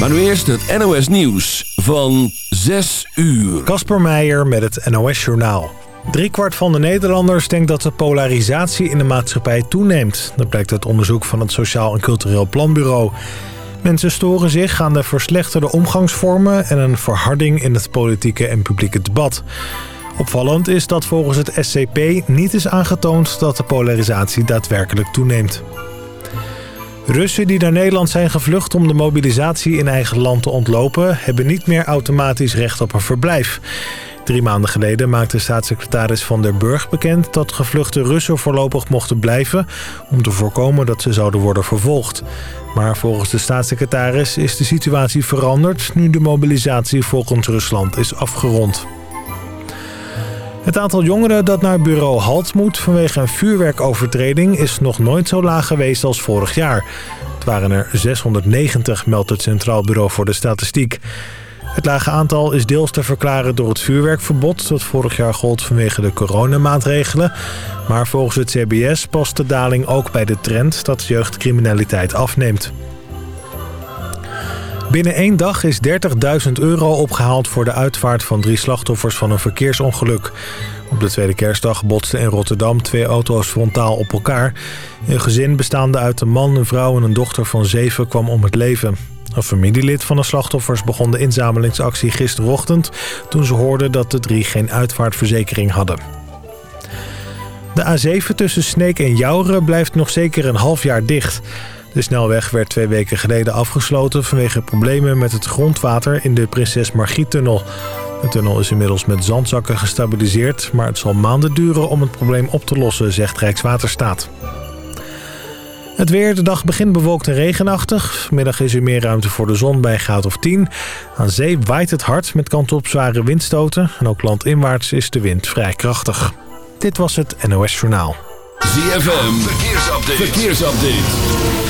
Maar nu eerst het NOS Nieuws van 6 uur. Kasper Meijer met het NOS Journaal. Driekwart van de Nederlanders denkt dat de polarisatie in de maatschappij toeneemt. Dat blijkt uit onderzoek van het Sociaal en Cultureel Planbureau. Mensen storen zich aan de verslechterde omgangsvormen... en een verharding in het politieke en publieke debat. Opvallend is dat volgens het SCP niet is aangetoond dat de polarisatie daadwerkelijk toeneemt. Russen die naar Nederland zijn gevlucht om de mobilisatie in eigen land te ontlopen... hebben niet meer automatisch recht op een verblijf. Drie maanden geleden maakte staatssecretaris Van der Burg bekend... dat gevluchte Russen voorlopig mochten blijven... om te voorkomen dat ze zouden worden vervolgd. Maar volgens de staatssecretaris is de situatie veranderd... nu de mobilisatie volgens Rusland is afgerond. Het aantal jongeren dat naar bureau HALT moet vanwege een vuurwerkovertreding is nog nooit zo laag geweest als vorig jaar. Het waren er 690, meldt het Centraal Bureau voor de Statistiek. Het lage aantal is deels te verklaren door het vuurwerkverbod... dat vorig jaar gold vanwege de coronamaatregelen. Maar volgens het CBS past de daling ook bij de trend dat jeugdcriminaliteit afneemt. Binnen één dag is 30.000 euro opgehaald voor de uitvaart van drie slachtoffers van een verkeersongeluk. Op de tweede kerstdag botsten in Rotterdam twee auto's frontaal op elkaar. Een gezin bestaande uit een man, een vrouw en een dochter van zeven kwam om het leven. Een familielid van de slachtoffers begon de inzamelingsactie gisterochtend... toen ze hoorden dat de drie geen uitvaartverzekering hadden. De A7 tussen Sneek en Jouren blijft nog zeker een half jaar dicht... De snelweg werd twee weken geleden afgesloten vanwege problemen met het grondwater in de Prinses Margriet-tunnel. De tunnel is inmiddels met zandzakken gestabiliseerd, maar het zal maanden duren om het probleem op te lossen, zegt Rijkswaterstaat. Het weer, de dag begint bewolkt en regenachtig. Vanmiddag is er meer ruimte voor de zon bij graad of 10. Aan zee waait het hard met kant op zware windstoten. En ook landinwaarts is de wind vrij krachtig. Dit was het NOS Journaal. ZFM, verkeersupdate. verkeersupdate.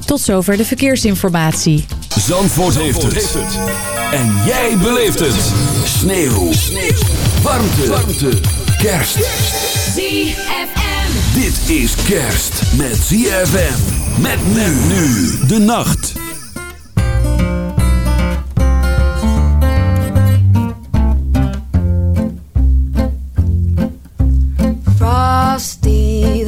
Tot zover de verkeersinformatie. Zandvoort, heeft, het. En jij beleeft het. Sneeuw. Sneeuw. Warmte. Warmte. Kerst. ZFM. Dit is kerst met ZFM. Met men nu. De nacht. Frosty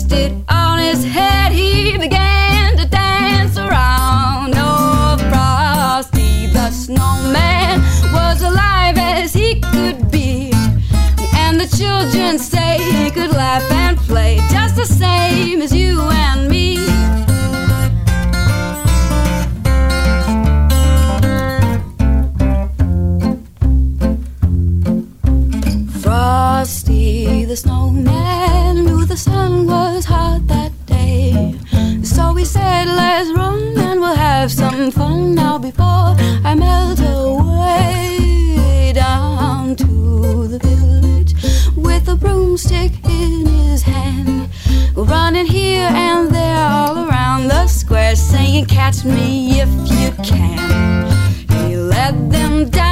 they on his head, he began to dance around. Oh, Frosty the snowman was alive as he could be. And the children say he could laugh and play just the same as you and some fun now before I melt away down to the village with a broomstick in his hand. Running here and there all around the square, saying, Catch me if you can. He led them down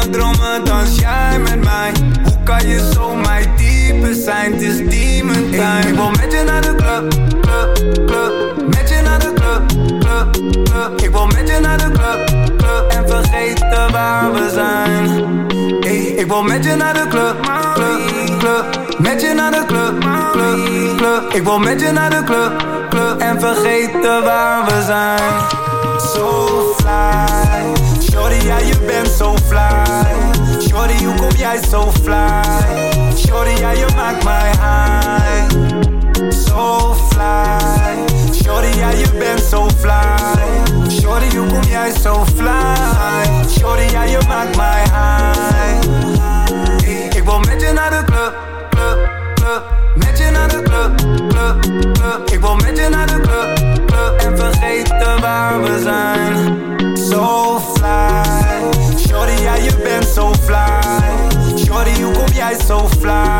mijn dromen dans jij met mij. Hoe kan je zo mijn type zijn? Het is demon Ik wil met je naar de club, club, club. Met je naar de club, club, club. Ik wil met je naar de club, club. En vergeten waar we zijn. Ey, ik wil met je naar de club, club, club. Met je naar de club, club, club. Ik wil met je naar de club, club. En vergeten waar we zijn. So fly Shorty, ja je bent zo fly. Shorty, hoe kom jij zo fly? Shorty, ja je maakt mij high. So fly. Shorty, ja je bent zo fly. Shorty, hoe kom jij zo fly? Shorty, ja je maakt mij high. Ik wil met je naar de club, club, club. Met je naar de club, club, club. Ik wil met je naar de club, club. En vergeten waar we zijn I so fly.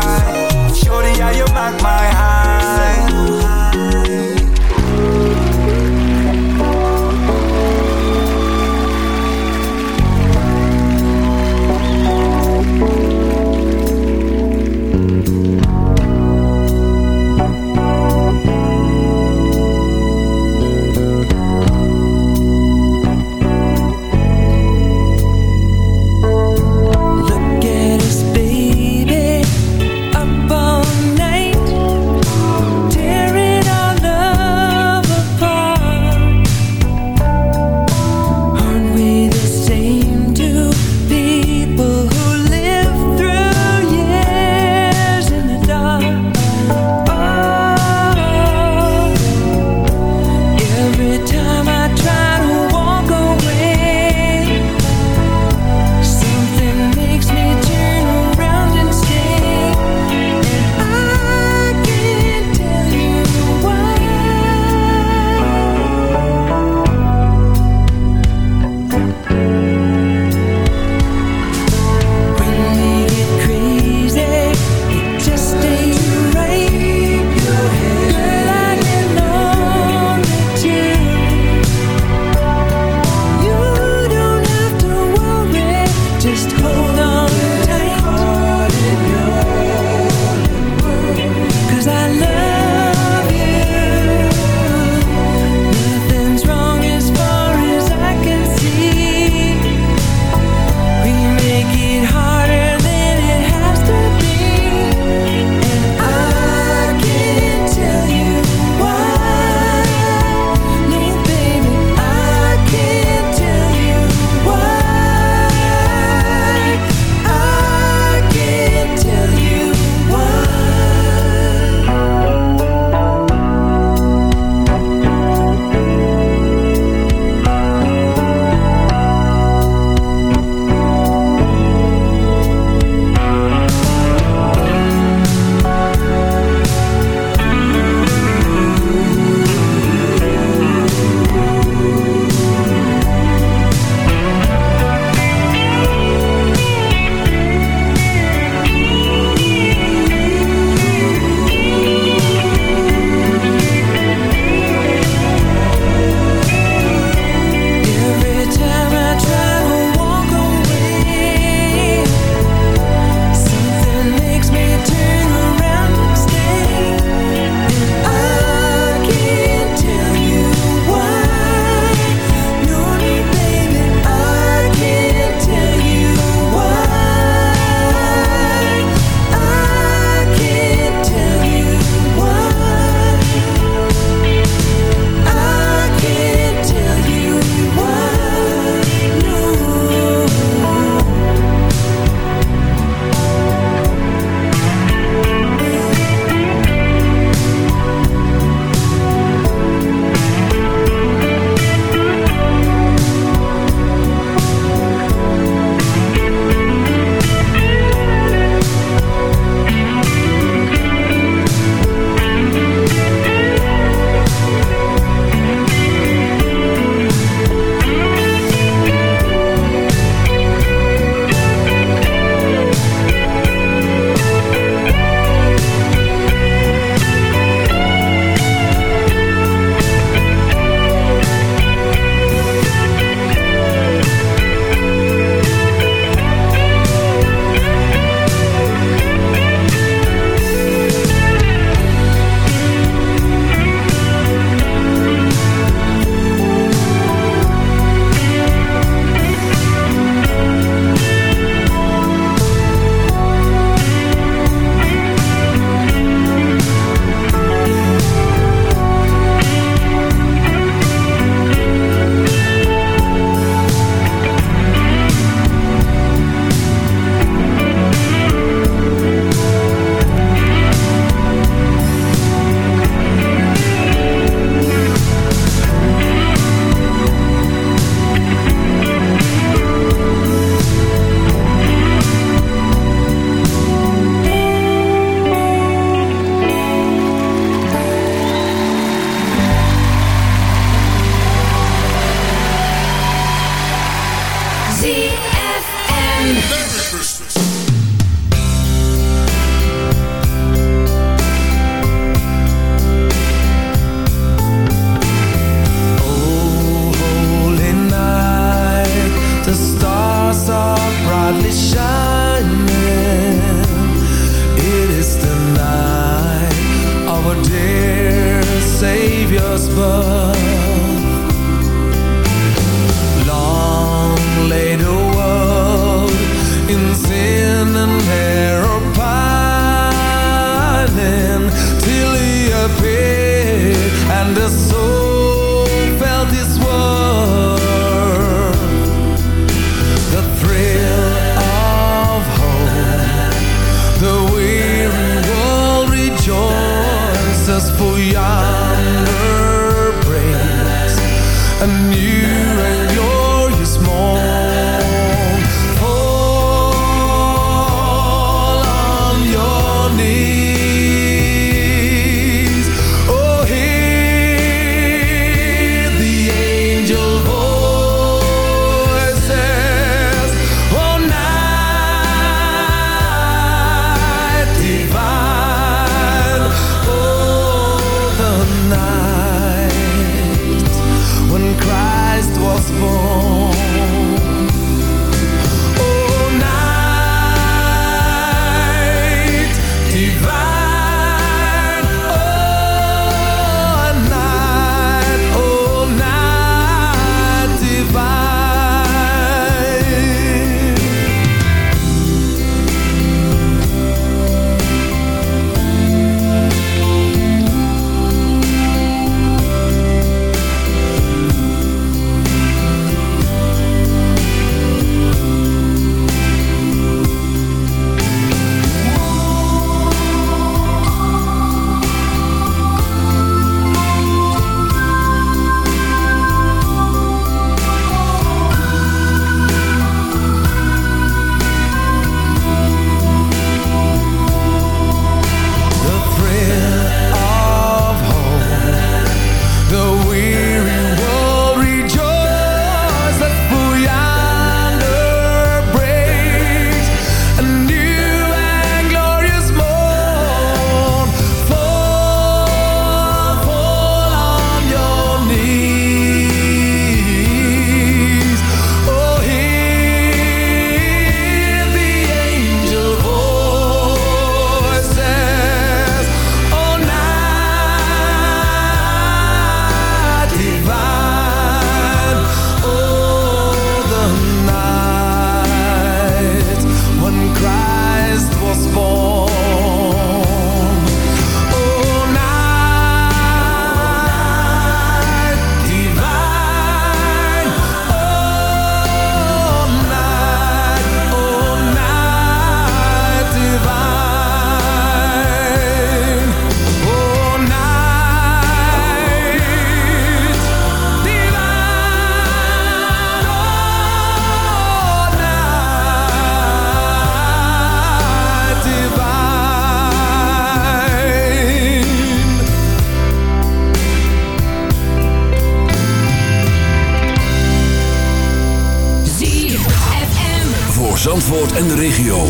En de regio.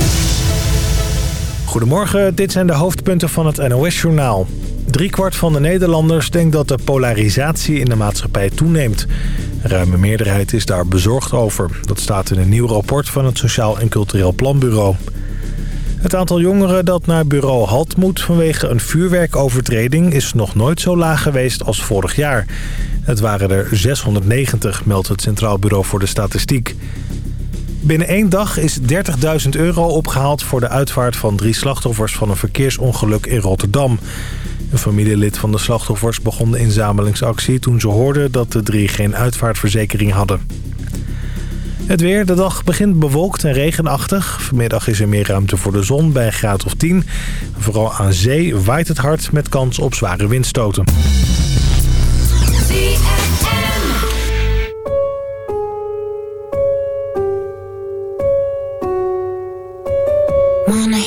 Goedemorgen, dit zijn de hoofdpunten van het NOS-journaal. Driekwart van de Nederlanders denkt dat de polarisatie in de maatschappij toeneemt. Ruime meerderheid is daar bezorgd over. Dat staat in een nieuw rapport van het Sociaal en Cultureel Planbureau. Het aantal jongeren dat naar bureau Halt moet vanwege een vuurwerkovertreding... is nog nooit zo laag geweest als vorig jaar. Het waren er 690, meldt het Centraal Bureau voor de Statistiek. Binnen één dag is 30.000 euro opgehaald voor de uitvaart van drie slachtoffers van een verkeersongeluk in Rotterdam. Een familielid van de slachtoffers begon de inzamelingsactie toen ze hoorden dat de drie geen uitvaartverzekering hadden. Het weer, de dag begint bewolkt en regenachtig. Vanmiddag is er meer ruimte voor de zon bij een graad of 10. Vooral aan zee waait het hard met kans op zware windstoten.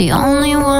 the only one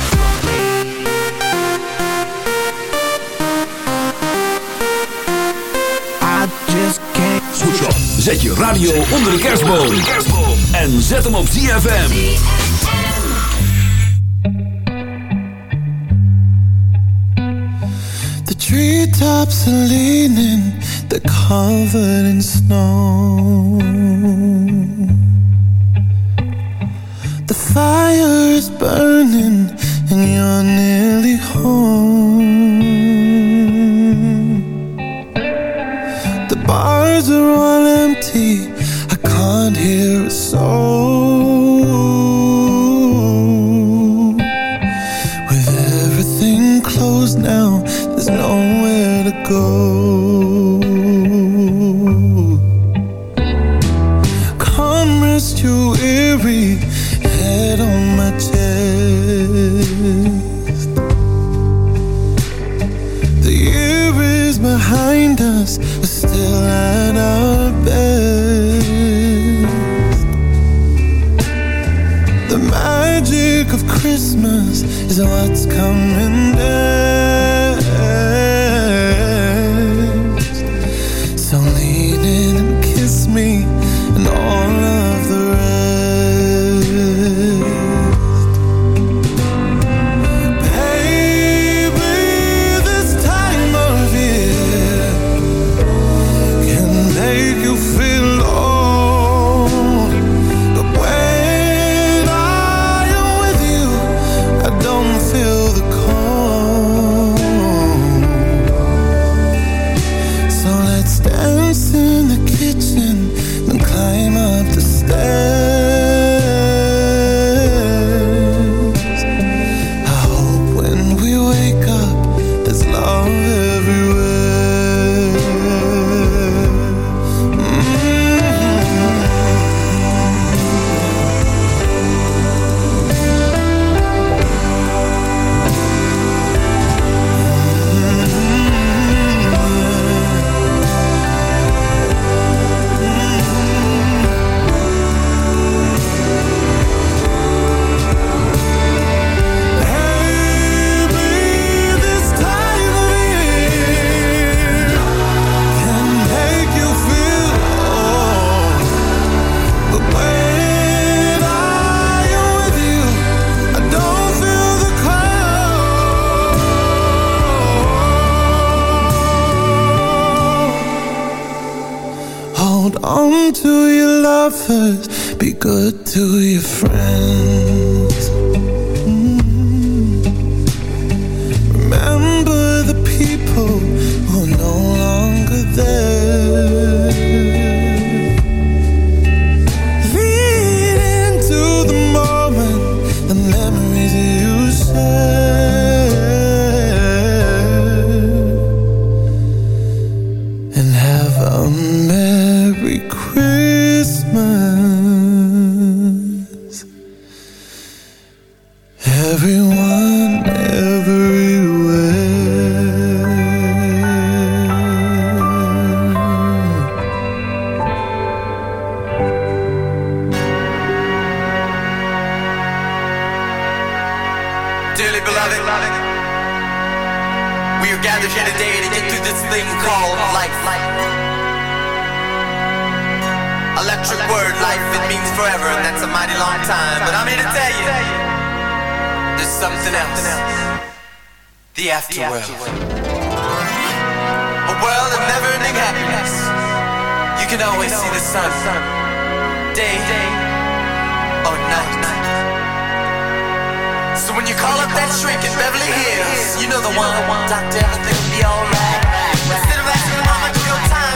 Zet je radio onder de kerstboom. En zet hem op ZFM. The treetops are leaning, they're covered in snow. The fire is burning, and you're nearly home. cause be good to your friends. Pop that shrink in Beverly Hills. You know the one. Doctor, everything will be alright. Instead of asking mama to your time.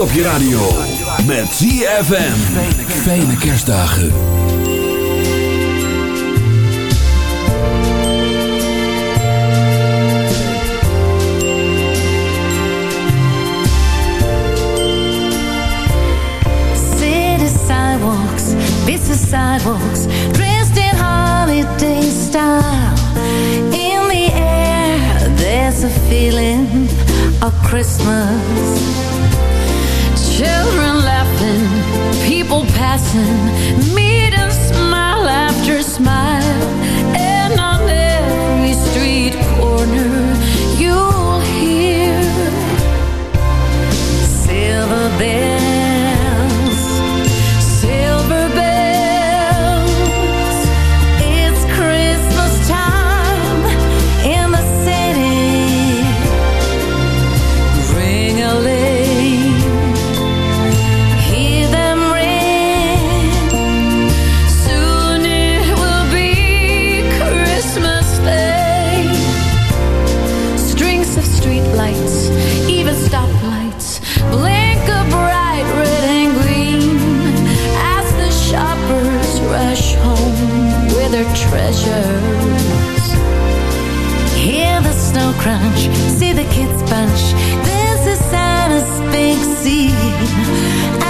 op je radio. Met ZFM. Fijne kerstdagen. City sidewalks, busy sidewalks. Dressed in holiday style. In the air, there's a feeling of Christmas. Children laughing, people passing, meet and smile after smile. your treasures. Hear the snow crunch, see the kids bunch. This is Santa's big scene.